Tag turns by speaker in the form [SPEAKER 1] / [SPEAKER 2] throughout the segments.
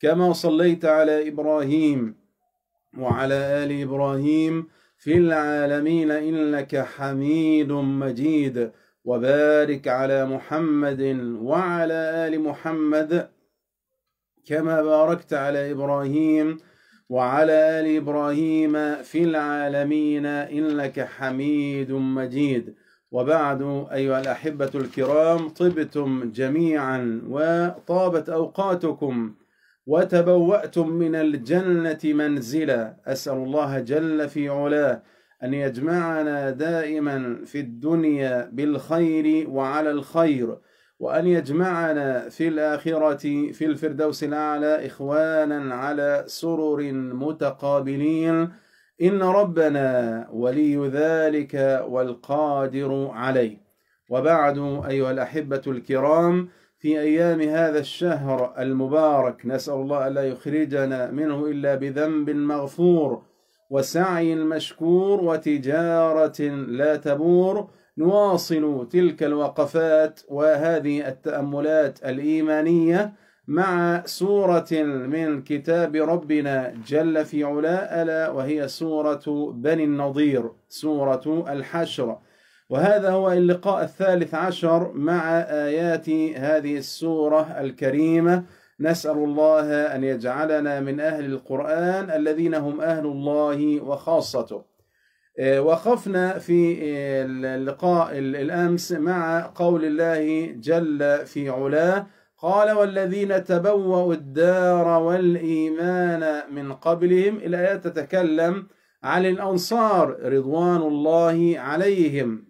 [SPEAKER 1] كما صليت على إبراهيم وعلى آل إبراهيم في العالمين إنك حميد مجيد. وبارك على محمد وعلى آل محمد كما باركت على إبراهيم وعلى آل إبراهيم في العالمين إنك حميد مجيد. وبعد أيها الأحبة الكرام طبتم جميعا وطابت أوقاتكم. وتبوأتم من الجنة منزلا. أسأل الله جل في علاه أن يجمعنا دائما في الدنيا بالخير وعلى الخير وأن يجمعنا في الآخرة في الفردوس الأعلى إخوانا على سرر متقابلين. إن ربنا ولي ذلك والقادر عليه. وبعد أيها الأحبة الكرام في أيام هذا الشهر المبارك نسأل الله ألا يخرجنا منه إلا بذنب مغفور وسعي مشكور وتجارة لا تبور. نواصل تلك الوقفات وهذه التأملات الإيمانية مع سورة من كتاب ربنا جل في علاء ألا وهي سورة بني النضير سورة الحشر. وهذا هو اللقاء الثالث عشر مع آيات هذه السورة الكريمة. نسأل الله أن يجعلنا من أهل القرآن الذين هم أهل الله وخاصته. آه، وقفنا في اللقاء الأمس مع قول الله جل في علاه قال والذين تبوأوا الدار والإيمان من قبلهم الآيات تتكلم عن الأنصار رضوان الله عليهم.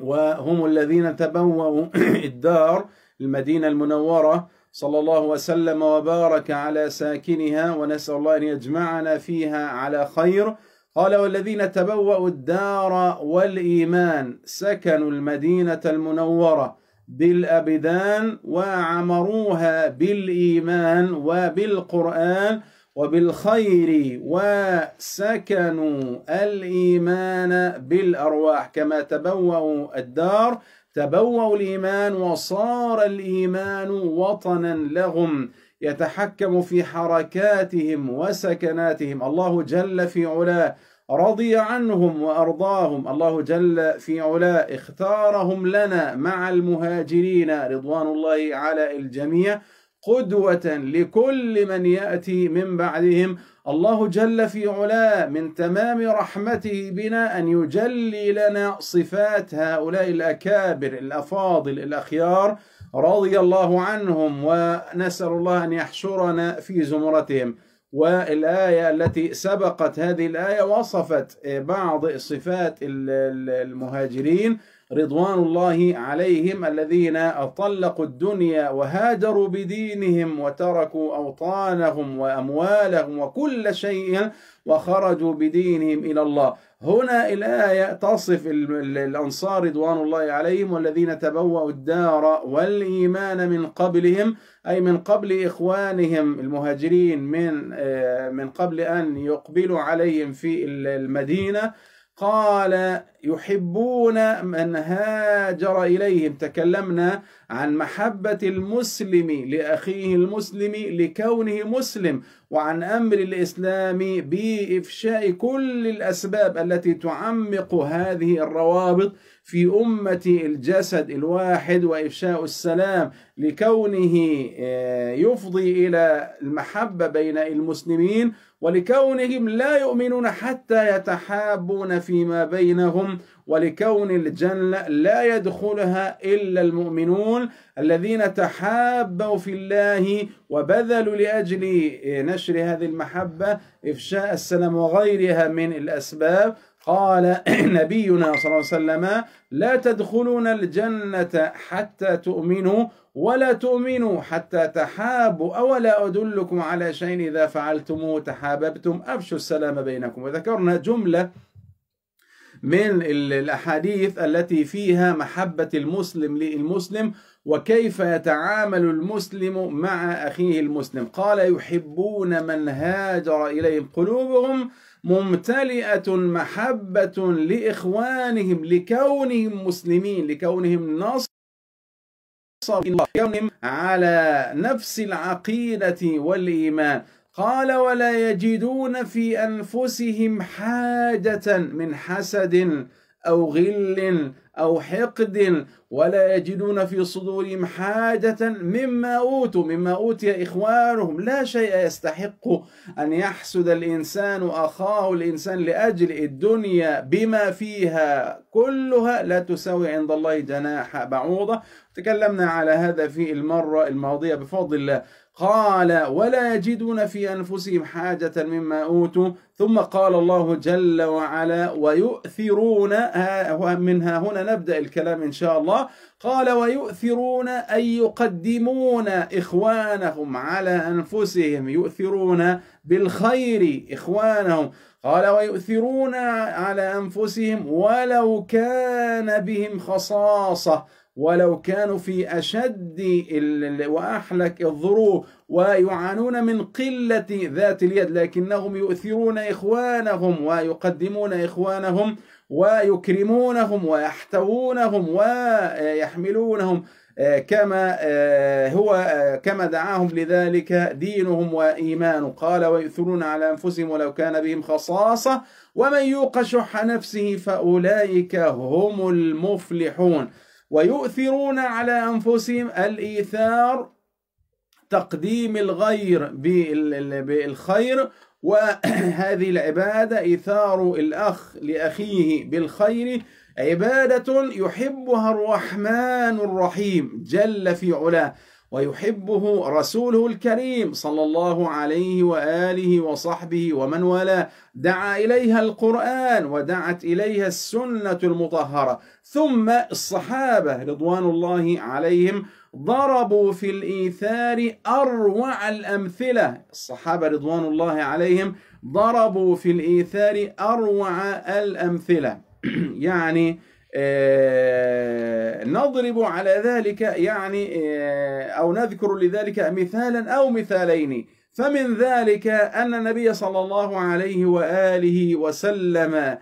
[SPEAKER 1] وهم الذين تبوأوا الدار المدينة المنورة صلى الله وسلم وبارك على ساكنها ونسأل الله أن يجمعنا فيها على خير. قال والذين تبوأوا الدار والإيمان سكنوا المدينة المنورة بالأبدان وعمروها بالإيمان وبالقرآن وبالخير وسكنوا الإيمان بالأرواح كما تبوأوا الدار. تبوأوا الإيمان وصار الإيمان وطنا لهم يتحكم في حركاتهم وسكناتهم. الله جل في علاه رضي عنهم وأرضاهم. الله جل في علاه اختارهم لنا مع المهاجرين. رضوان الله على الجميع. قدوة لكل من يأتي من بعدهم. الله جل في علاه من تمام رحمته بنا أن يجلي لنا صفات هؤلاء الأكابر الأفاضل الأخيار رضي الله عنهم ونسأل الله أن يحشرنا في زمرتهم. والآية التي سبقت هذه الآية وصفت بعض صفات المهاجرين. رضوان الله عليهم الذين طلقوا الدنيا وهاجروا بدينهم وتركوا أوطانهم وأموالهم وكل شيء وخرجوا بدينهم إلى الله. هنا الآية تصف الأنصار رضوان الله عليهم والذين تبوأوا الدار والإيمان من قبلهم أي من قبل إخوانهم المهاجرين من آه، من قبل أن يقبلوا عليهم في المدينة. قال يحبون من هاجر إليهم. تكلمنا عن محبة المسلم لأخيه المسلم لكونه مسلم وعن أمر الإسلام بإفشاء كل الأسباب التي تعمق هذه الروابط في أمة الجسد الواحد وإفشاء السلام لكونه آه، يفضي إلى المحبة بين المسلمين ولكونهم لا يؤمنون حتى يتحابون فيما بينهم. ولكون الجنة لا يدخلها إلا المؤمنون الذين تحابوا في الله وبذلوا لأجل نشر هذه المحبة إفشاء السلام وغيرها من الأسباب. قال نبينا صلى الله عليه وسلم لا تدخلون الجنة حتى تؤمنوا ولا تؤمنوا حتى تحابوا أولا أدلكم على شيء إذا فعلتموه تحاببتم. أفشوا السلام بينكم. وذكرنا جملة من الأحاديث التي فيها محبة المسلم للمسلم وكيف يتعامل المسلم مع أخيه المسلم. قال يحبون من هاجر إليهم قلوبهم ممتلئة محبة لإخوانهم لكونهم مسلمين لكونهم نصر على نفس العقيدة والإيمان. قال ولا يجدون في أنفسهم حاجة من حسد أو غل أو حقد ولا يجدون في صدورهم حاجة مما أوتوا مما أوتي إخوانهم. لا شيء يستحق أن يحسد الإنسان أخاه الإنسان لأجل الدنيا بما فيها كلها. لا تساوي عند الله جناح بعوضة. تكلمنا على هذا في المرة الماضية. بفضل الله قال ولا يجدون في أنفسهم حاجة مما أوتوا. ثم قال الله جل وعلا ويؤثرون منها هنا نبدأ الكلام إن شاء الله. قال ويؤثرون أن يقدمون إخوانهم على أنفسهم يؤثرون بالخير إخوانهم. قال ويؤثرون على أنفسهم ولو كان بهم خصاصة. ولو كانوا في أشد وأحلك الظروف ويعانون من قلة ذات اليد لكنهم يؤثرون إخوانهم ويقدمون إخوانهم ويكرمونهم ويحتوونهم ويحملونهم كما هو كما دعاهم لذلك دينهم وإيمانه قال ويؤثرون على أنفسهم ولو كان بهم خصاصة. ومن يوق شح نفسه فأولئك هم المفلحون. ويؤثرون على أنفسهم الإيثار تقديم الغير بالخير وهذه العبادة إيثار الأخ لأخيه بالخير عبادة يحبها الرحمن الرحيم جل في علاه. ويحبه رسوله الكريم صلى الله عليه وآله وصحبه ومن والاه. دعا إليها القرآن ودعت إليها السنة المطهرة. ثم الصحابة رضوان الله عليهم ضربوا في الإيثار أروع الأمثلة. الصحابة رضوان الله عليهم ضربوا في الإيثار أروع الأمثلة. يعني نضرب على ذلك يعني آه، أو نذكر لذلك مثالا أو مثالين. فمن ذلك أن النبي صلى الله عليه وآله وسلم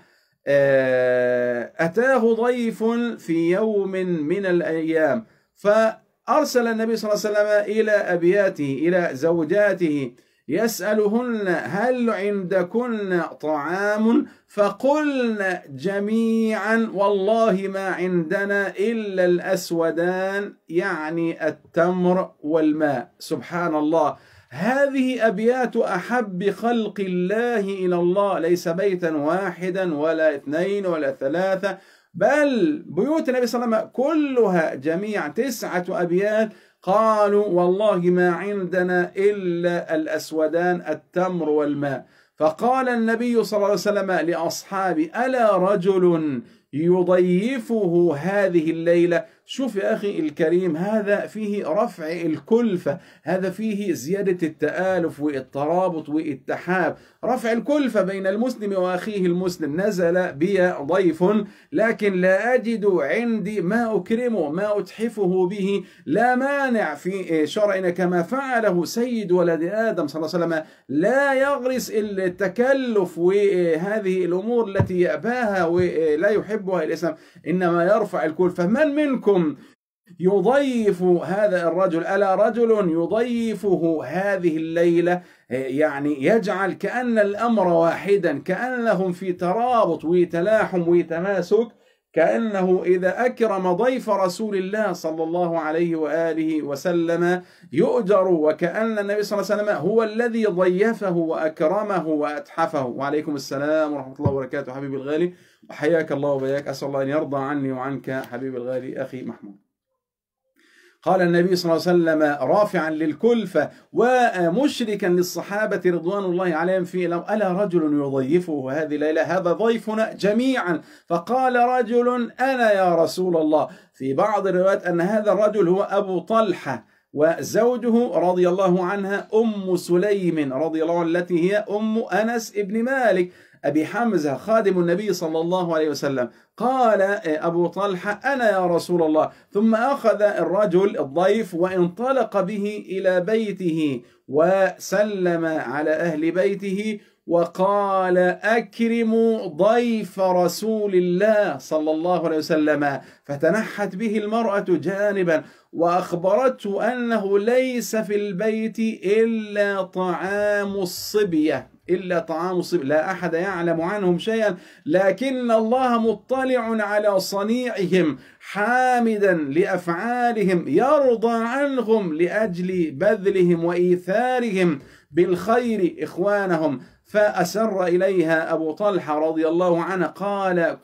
[SPEAKER 1] آه، أتاه ضيف في يوم من الأيام. فأرسل النبي صلى الله عليه وسلم إلى أبياته إلى زوجاته. يسألهن هل عندكن طعام؟ فقلن جميعا والله ما عندنا إلا الأسودان يعني التمر والماء. سبحان الله. هذه أبيات أحب خلق الله إلى الله. ليس بيتا واحدا ولا اثنين ولا ثلاثة بل بيوت النبي صلى الله عليه وسلم كلها جميع تسعة أبيات قالوا والله ما عندنا إلا الأسودان التمر والماء. فقال النبي صلى الله عليه وسلم لأصحابه ألا رجل يضيفه هذه الليلة؟ شوف يا أخي الكريم هذا فيه رفع الكلفة هذا فيه زيادة التآلف والترابط والاتحاب رفع الكلفة بين المسلم وأخيه المسلم نزل بي ضيف لكن لا أجد عندي ما أكرمه ما أتحفه به لا مانع في شرعنا كما فعله سيد ولد آدم صلى الله عليه وسلم. لا يغرس التكلف وهذه الأمور التي يأباها ولا يحبها الإسلام إنما يرفع الكلفة. من منكم؟ يضيف هذا الرجل ألا رجل يضيفه هذه الليلة؟ يعني يجعل كأن الأمر واحدا كأنهم في ترابط وتلاحم وتماسك كأنه إذا أكرم ضيف رسول الله صلى الله عليه وآله وسلم يؤجر وكأن النبي صلى الله عليه وسلم هو الذي ضيفه وأكرمه وأتحفه. وعليكم السلام ورحمة الله وبركاته حبيبي الغالي. وحياك الله وبياك. أسأل الله أن يرضى عني وعنك حبيبي الغالي أخي محمود. قال النبي صلى الله عليه وسلم رافعا للكلفة ومشركا للصحابة رضوان الله عليهم في ألا رجل يضيفه هذه الليلة؟ هذا ضيفنا جميعا. فقال رجل أنا يا رسول الله. في بعض الروايات أن هذا الرجل هو أبو طلحة وزوجه رضي الله عنها أم سليم رضي الله عنها التي هي أم أنس ابن مالك. أبي حمزة خادم النبي صلى الله عليه وسلم قال أبو طلحة أنا يا رسول الله. ثم أخذ الرجل الضيف وانطلق به إلى بيته وسلم على أهل بيته وقال أكرموا ضيف رسول الله صلى الله عليه وسلم. فتنحت به المرأة جانبا وأخبرته أنه ليس في البيت إلا طعام الصبية. إلا طعام الصبية لا أحد يعلم عنهم شيئا. لكن الله مطلع على صنيعهم حامدا لأفعالهم يرضى عنهم لأجل بذلهم وإيثارهم بالخير إخوانهم. فأسر إليها أبو طلحة رضي الله عنه قال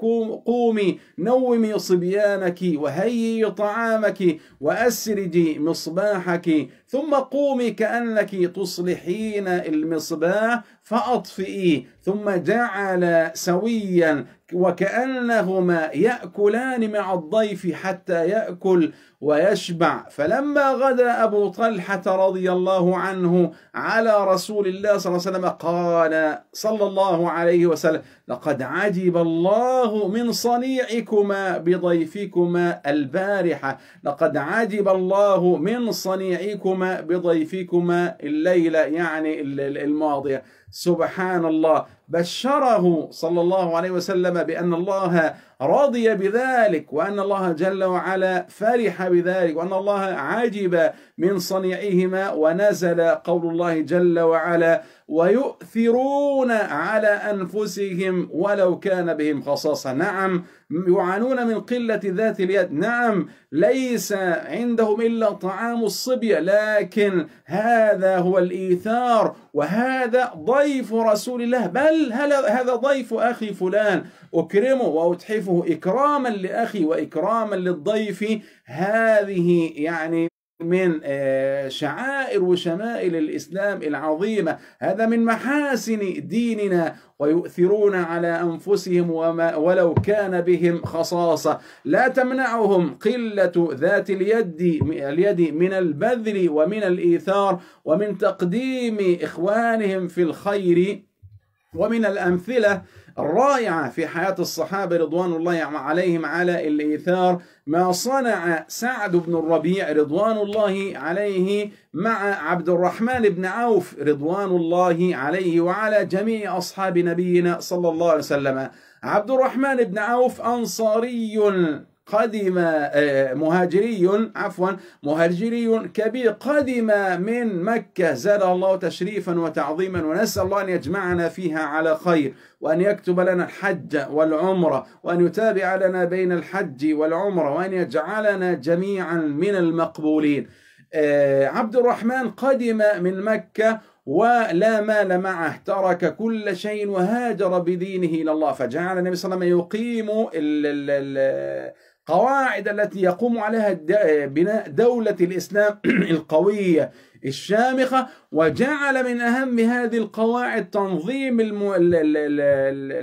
[SPEAKER 1] قومي نومي صبيانك وهيي طعامك وأسرجي مصباحك ثم قومي كأنك تصلحين المصباح فأطفئي ثم جعل سويا وكأنهما يأكلان مع الضيف حتى يأكل ويشبع. فلما غدا أبو طلحة رضي الله عنه على رسول الله صلى الله عليه وسلم قال صلى الله عليه وسلم لقد عجب الله من صنيعكما بضيفكما البارحة. لقد عجب الله من صنيعكما بضيفكما الليلة يعني الماضية. سبحان الله. بشره صلى الله عليه وسلم بأن الله رضي بذلك وأن الله جل وعلا فرح بذلك وأن الله عجب من صنيعهما ونزل قول الله جل وعلا ويؤثرون على أنفسهم ولو كان بهم خصاصة. نعم يعانون من قلة ذات اليد. نعم ليس عندهم إلا طعام الصبية لكن هذا هو الإيثار وهذا ضيف رسول الله. بل هذا ضيف أخي فلان؟ أكرمه وأتحفه إكراما لأخي وإكراما للضيف. هذه يعني من آه، شعائر وشمائل الإسلام العظيمة. هذا من محاسن ديننا ويؤثرون على أنفسهم وما ولو كان بهم خصاصة. لا تمنعهم قلة ذات اليد اليد من البذل ومن الإيثار ومن تقديم إخوانهم في الخير ومن الأمثلة الرائعة في حياة الصحابة رضوان الله عليهم على الإيثار ما صنع سعد بن الربيع رضوان الله عليه مع عبد الرحمن بن عوف رضوان الله عليه وعلى جميع أصحاب نبينا صلى الله عليه وسلم. عبد الرحمن بن عوف أنصاري. قدم آه، مهاجري عفوا مهاجري كبير. قدم من مكة. زاد الله تشريفا وتعظيما ونسأل الله أن يجمعنا فيها على خير وأن يكتب لنا الحج والعمرة وأن يتابع لنا بين الحج والعمرة وأن يجعلنا جميعا من المقبولين. آه، عبد الرحمن قدم من مكة ولا مال معه ترك كل شيء وهاجر بدينه إلى الله. فجعل النبي صلى الله عليه وسلم يقيم قواعد التي يقوم عليها بناء دولة الإسلام القوية الشامخة وجعل من أهم هذه القواعد تنظيم الم...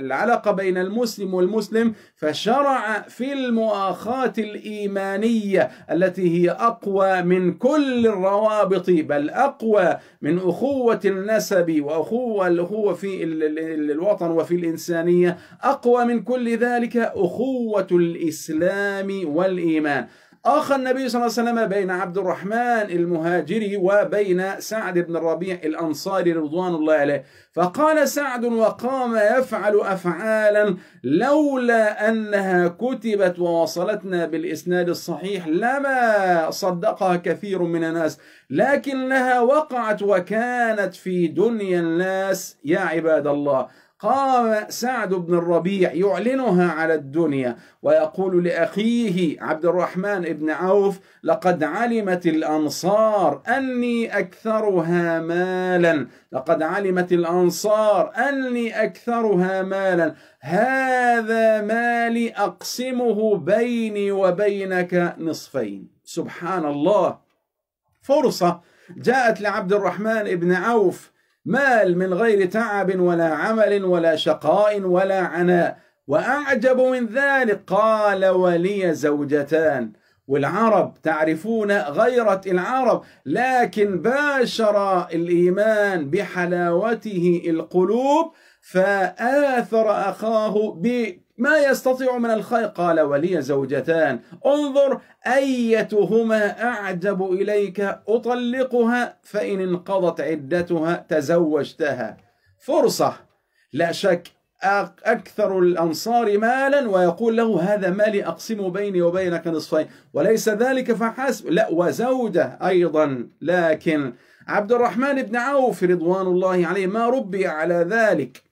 [SPEAKER 1] العلاقة بين المسلم والمسلم فشرع في المؤاخاة الإيمانية التي هي أقوى من كل الروابط بل أقوى من أخوة النسب وأخوة الأخوة في الوطن وفي الإنسانية أقوى من كل ذلك أخوة الإسلام والإيمان. أخى النبي صلى الله عليه وسلم بين عبد الرحمن المهاجري وبين سعد بن الربيع الأنصاري رضوان الله عليه. فقال سعد وقام يفعل أفعالا لولا أنها كتبت ووصلتنا بالإسناد الصحيح لما صدقها كثير من الناس لكنها وقعت وكانت في دنيا الناس يا عباد الله. قام سعد بن الربيع يعلنها على الدنيا ويقول لأخيه عبد الرحمن بن عوف لقد علمت الأنصار أني أكثرها مالا لقد علمت الأنصار أني أكثرها مالا هذا مالي أقسمه بيني وبينك نصفين. سبحان الله. فرصة جاءت لعبد الرحمن بن عوف مال من غير تعب ولا عمل ولا شقاء ولا عناء. وأعجب من ذلك قال ولي زوجتان. والعرب تعرفون غيرة العرب لكن باشر الإيمان بحلاوته القلوب فآثر أخاه ما يستطيع من الخير؟ قال ولي زوجتان. انظر أيتهما أعجب إليك؟ أطلقها فإن انقضت عدتها تزوجتها. فرصة. لا شك أكثر الأنصار مالا ويقول له هذا مالي أقسم بيني وبينك نصفين. وليس ذلك فحسب لا وزوجة أيضا. لكن عبد الرحمن بن عوف رضوان الله عليه ما ربي على ذلك.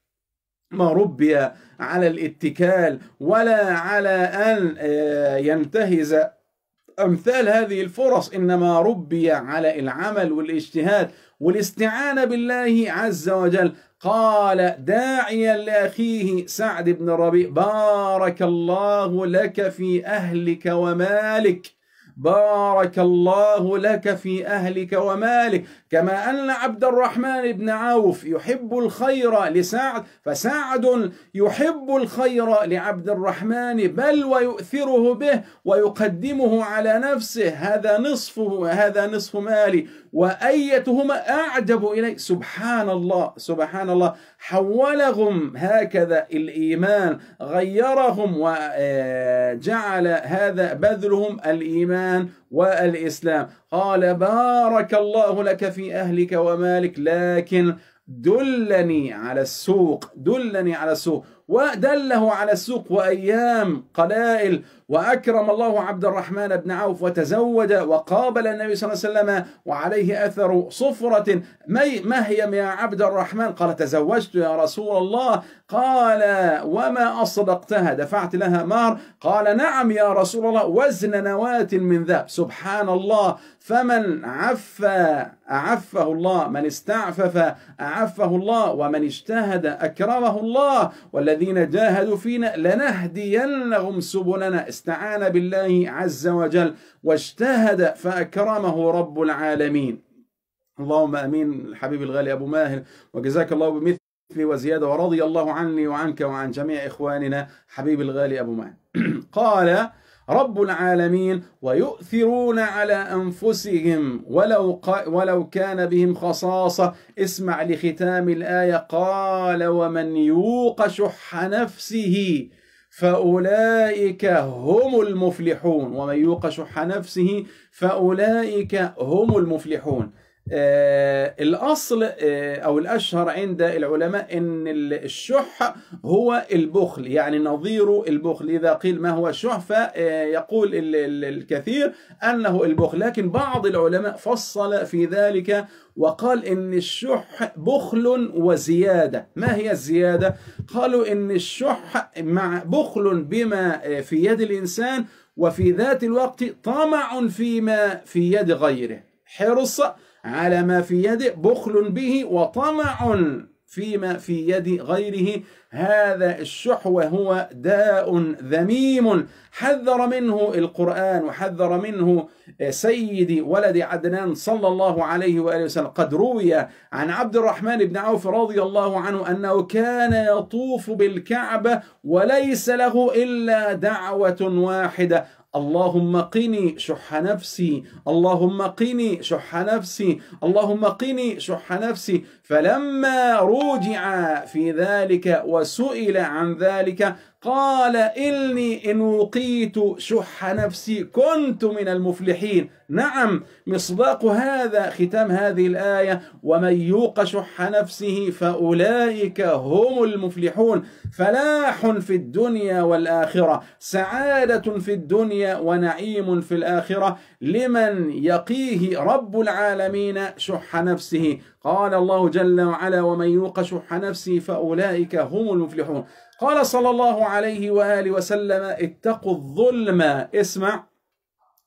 [SPEAKER 1] ما ربي على الاتكال ولا على أن آه، ينتهز أمثال هذه الفرص. إنما ربي على العمل والاجتهاد والاستعانة بالله عز وجل. قال داعيا لأخيه سعد بن الربيع بارك الله لك في أهلك ومالك. بارك الله لك في أهلك ومالك. كما أن عبد الرحمن بن عوف يحب الخير لسعد فسعد يحب الخير لعبد الرحمن بل ويؤثره به ويقدمه على نفسه. هذا نصفه هذا نصف مالي. وأيتهما أعجب إليه. سبحان الله سبحان الله. حولهم هكذا الإيمان غيرهم وجعل هذا بذلهم الإيمان. والإسلام. قال بارك الله لك في أهلك ومالك لكن دلني على السوق دلني على السوق. ودله على السوق وأيام قلائل وأكرم الله عبد الرحمن بن عوف وتزوج وقابل النبي صلى الله عليه وسلم وعليه أثر صفرة. ما هي يا عبد الرحمن؟ قال تزوجت يا رسول الله. قال وما أصدقتها؟ دفعت لها مار. قال نعم يا رسول الله وزن نواة من ذهب. سبحان الله. فمن عف أعفه الله من استعفف أعفه الله ومن اجتهد أكرمه الله. والذين جاهدوا فينا لنهدينهم سبلنا. استعان بالله عز وجل واجتهد فأكرمه رب العالمين. اللهم آمين. حبيب الغالي أبو ماهر وجزاك الله بمثل وزيادة. ورضي الله عني وعنك وعن جميع إخواننا. حبيب الغالي أبو ماهر. قال رب العالمين ويؤثرون على أنفسهم ولو ولو كان بهم خصاصة. اسمع لختام الآية. قال ومن يوق شح نفسه فأولئك هم المفلحون. ومن يوق شح نفسه فأولئك هم المفلحون. الأصل آه أو الأشهر عند العلماء أن الشح هو البخل يعني نظير البخل. إذا قيل ما هو الشح فيقول الكثير أنه البخل. لكن بعض العلماء فصل في ذلك وقال إن الشح بخل وزيادة. ما هي الزيادة؟ قالوا إن الشح مع بخل بما في يد الإنسان وفي ذات الوقت طمع فيما في يد غيره. حرص على ما في يده بخل به وطمع فيما في يد غيره. هذا الشح وهو داء ذميم. حذر منه القرآن وحذر منه سيد ولد عدنان صلى الله عليه وآله وسلم. قد روي عن عبد الرحمن بن عوف رضي الله عنه أنه كان يطوف بالكعبة وليس له إلا دعوة واحدة اللهم قني شح نفسي اللهم قني شح نفسي اللهم قني شح نفسي. فلما رجع في ذلك وسئل عن ذلك قال إني إن وقيت شح نفسي كنت من المفلحين. نعم مصداق هذا ختام هذه الآية. ومن يوق شح نفسه فأولئك هم المفلحون. فلاح في الدنيا والآخرة سعادة في الدنيا ونعيم في الآخرة. لمن يقيه رب العالمين شح نفسه؟ قال الله جل وعلا ومن يوق شح نفسه فأولئك هم المفلحون. قال صلى الله عليه وآله وسلم اتقوا الظلم اسمع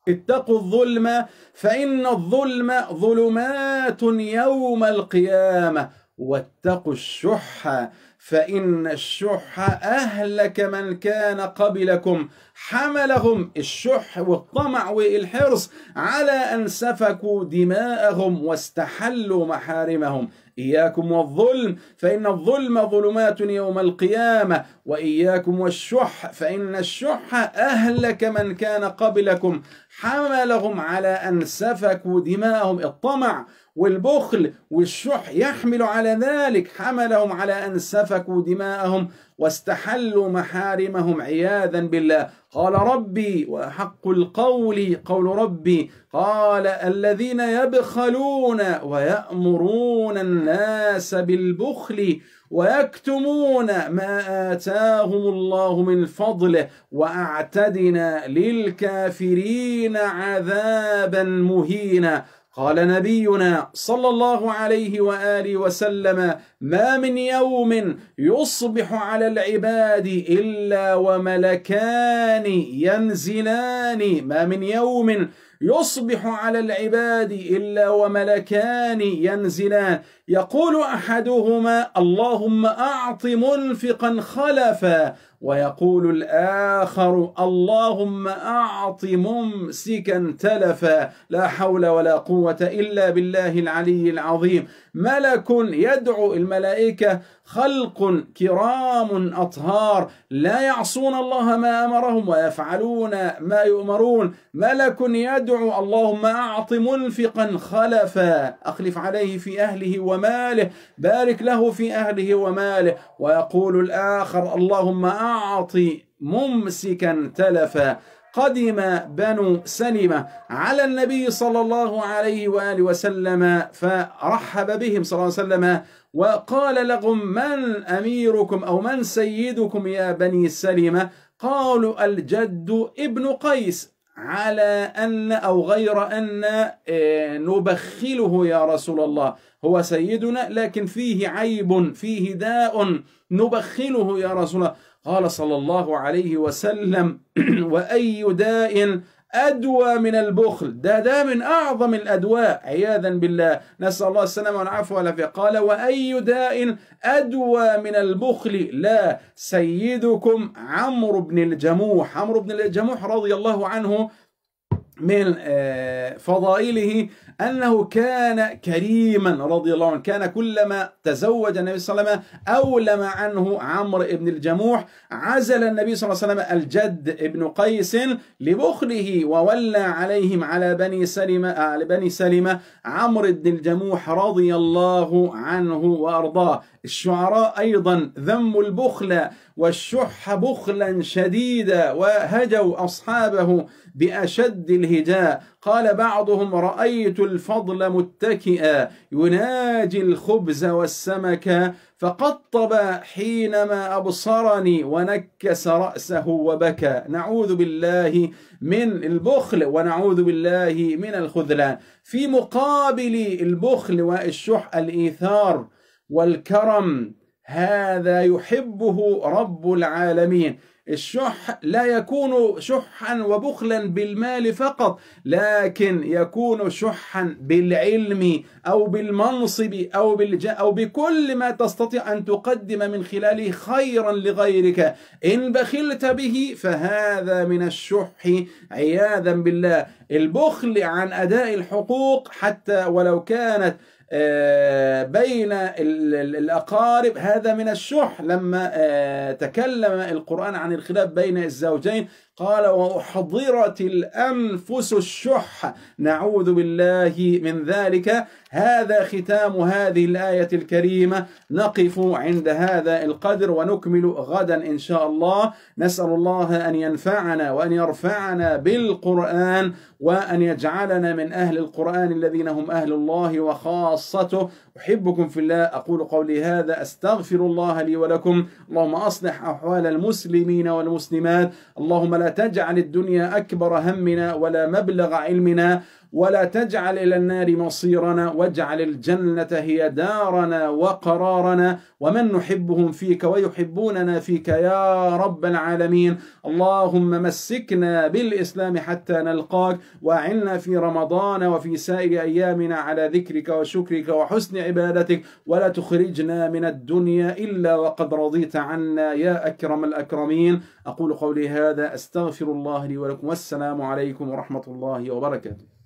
[SPEAKER 1] اتقوا الظلم فإن الظلم ظلمات يوم القيامة واتقوا الشح فإن الشح أهلك من كان قبلكم. حملهم الشح والطمع والحرص على أن سفكوا دماءهم واستحلوا محارمهم. إياكم والظلم فإن الظلم ظلمات يوم القيامة. وإياكم والشح فإن الشح أهلك من كان قبلكم. حملهم على أن سفكوا دماءهم. الطمع والبخل والشح يحمل على ذلك. حملهم على أن سفكوا دماءهم واستحلوا محارمهم عياذا بالله. قال ربي وحق القول قول ربي. قال الذين يبخلون ويأمرون الناس بالبخل ويكتمون ما آتاهم الله من فضله وأعتدنا للكافرين عذابا مهينا. قال نبينا صلى الله عليه وآله وسلم ما من يوم يصبح على العباد إلا وملكان ينزلان. ما من يوم يصبح على العباد إلا وملكان ينزلان. يقول أحدهما اللهم أعط منفقا خلفا. ويقول الآخر اللهم أعط ممسكا تلفا لا حول ولا قوة إلا بالله العلي العظيم. ملك يدعو الملائكة خلق كرام أطهار. لا يعصون الله ما أمرهم ويفعلون ما يؤمرون. ملك يدعو اللهم أعط منفقا خلفا أخلف عليه في أهله وماله بارك له في أهله وماله. ويقول الآخر اللهم أعط ممسكا تلفا قدم بنو سلمة على النبي صلى الله عليه وآله وسلم فرحب بهم صلى الله عليه وسلم وقال لهم من أميركم أو من سيدكم يا بني سلمة قالوا الجد ابن قيس على أن أو غير أن آه، نبخله يا رسول الله. هو سيدنا لكن فيه عيب فيه داء نبخله يا رسول الله. قال صلى الله عليه وسلم وأي داء أدوى من البخل. ده ده من أعظم الأدواء عياذا بالله. نسأل الله السلامة والعفو والعافية. قال وأي داء أدوى من البخل. لا سيدكم عمرو بن الجموح. عمرو بن الجموح رضي الله عنه من آه، فضائله أنه كان كريما رضي الله عنه كان كلما تزوج النبي صلى الله عليه وسلم أولم عنه عمرو بن الجموح عزل النبي صلى الله عليه وسلم الجد ابن قيس لبخله وولى عليهم على بني سلمة على بني سلمة عمرو بن الجموح رضي الله عنه وأرضاه. الشعراء أيضا ذموا البخل والشح بخلا شديدا وهجوا أصحابه بأشد الهجاء. قال بعضهم رأيت الفضل متكئا يناجي الخبز والسمك فقطب حينما أبصرني ونكس رأسه وبكى. نعوذ بالله من البخل ونعوذ بالله من الخذلان. في مقابل البخل والشح الإيثار والكرم هذا يحبه رب العالمين. الشح لا يكون شحا وبخلا بالمال فقط لكن يكون شحا بالعلم أو بالمنصب أو بالج أو بكل ما تستطيع أن تقدم من خلاله خيرا لغيرك. إن بخلت به فهذا من الشح عياذا بالله. البخل عن أداء الحقوق حتى ولو كانت بين الأقارب هذا من الشح لما آه، تكلم القرآن عن الخلاف بين الزوجين. قال وأحضرت الأنفس الشح. نعوذ بالله من ذلك. هذا ختام هذه الآية الكريمة. نقف عند هذا القدر ونكمل غدا إن شاء الله. نسأل الله أن ينفعنا وأن يرفعنا بالقرآن وأن يجعلنا من أهل القرآن الذين هم أهل الله وخاصته. أحبكم في الله. أقول قولي هذا. أستغفر الله لي ولكم. اللهم أصلح أحوال المسلمين والمسلمات. اللهم لا تجعل الدنيا أكبر همنا ولا مبلغ علمنا ولا تجعل إلى النار مصيرنا واجعل الجنة هي دارنا وقرارنا ومن نحبهم فيك ويحبوننا فيك يا رب العالمين. اللهم مسكنا بالإسلام حتى نلقاك وأعنا في رمضان وفي سائر أيامنا على ذكرك وشكرك وحسن عبادتك ولا تخرجنا من الدنيا إلا وقد رضيت عنا يا أكرم الأكرمين. أقول قولي هذا أستغفر الله لي ولكم والسلام عليكم ورحمة الله وبركاته.